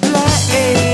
Black.